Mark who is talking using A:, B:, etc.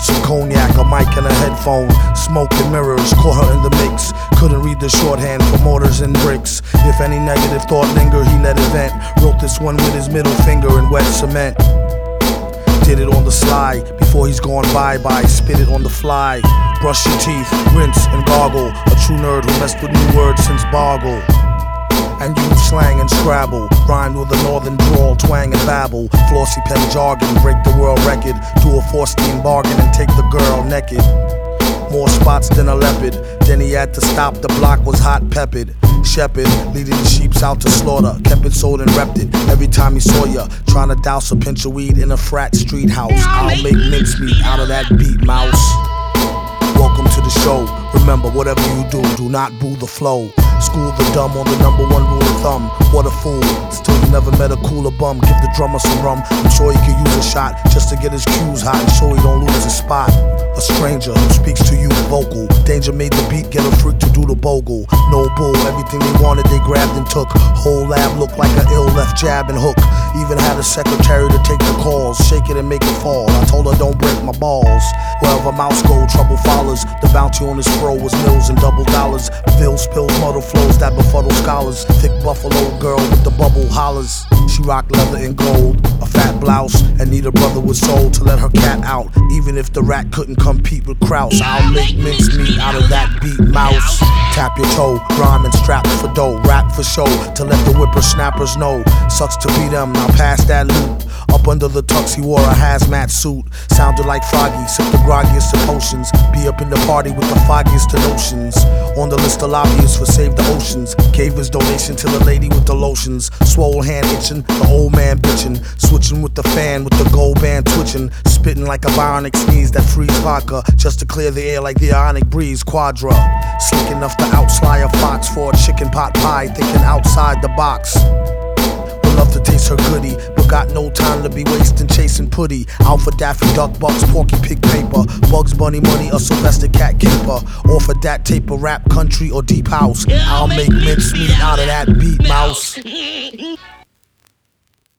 A: with some cognac, a mic and a headphone. Smoke and mirrors, caught her in the mix. Couldn't read the shorthand for mortars and bricks. If any negative thought linger, he let it vent. Wrote this one with his middle finger in wet cement. Did it on the sly before he's gone bye bye. Spit it on the fly. Brush your teeth, rinse and gargle. A true nerd who messed with new words since Boggle. And use slang and scrabble. Rhyme with a northern drawl, twang and babble. Flossy pen jargon, break the world record. Do a four-steam bargain and take the girl naked. More spots than a leopard. Then he had to stop, the block was hot peppered. Shepherd, leading the sheeps out to slaughter. Kept it sold and repped it every time he saw ya. Trying to douse a pinch of weed in a frat street house. I'll make mincemeat out of that beat, mouse. Welcome to the show. Remember, whatever you do, do not boo the flow. School the dumb on the number one rule of thumb. What a fool. Still, you never met a cooler bum. Give the drummer some rum. I'm sure he could use a shot just to get his cues hot and show he don't lose his spot. A stranger who speaks to you vocal. Danger made the beat get a freak to do the bogle. No bull, everything they wanted they grabbed and took. Whole lab looked like an ill left jab and hook. Even had a secretary to take the calls, shake it and make it fall. I told her don't break my balls. Wherever mouse go, trouble follows. The bounty on his fro was mills and double dollars. Bill spills, muddle flows that befuddle scholars. Thick buffalo girl with the bubble hollers. She rocked leather and gold, a fat blouse, and need a brother with soul to let her cat out. Even if the rat couldn't compete with Kraus, I'll make mincemeat out of that beat mouse. Tap your toe, rhyme and strap for dough, rap for show to let the whippersnappers know. Sucks to be them, now pass that loot. Up under the tux, he wore a hazmat suit. Sounded like Froggy, sip the groggiest of potions. Be up in the party with the foggiest of notions. On the list of lobbyists for Save the Oceans. Gave his donation to the lady with the lotions. Swole hand itching, the old man bitching. Switching with the fan with the gold band twitching. Spitting like a bionic sneeze that frees vodka. Just to clear the air like the ionic breeze. Quadra. Slick enough to outslide a fox for a chicken pot pie. Thinking outside the box. Love to taste her goodie, but got no time to be wasting chasing putty. Alpha Daffy Duck Bucks, Porky Pig paper, Bugs Bunny money, a Sylvester Cat caper. Or for that tape of rap country or deep house. I'll make mincemeat out of that beat, mouse.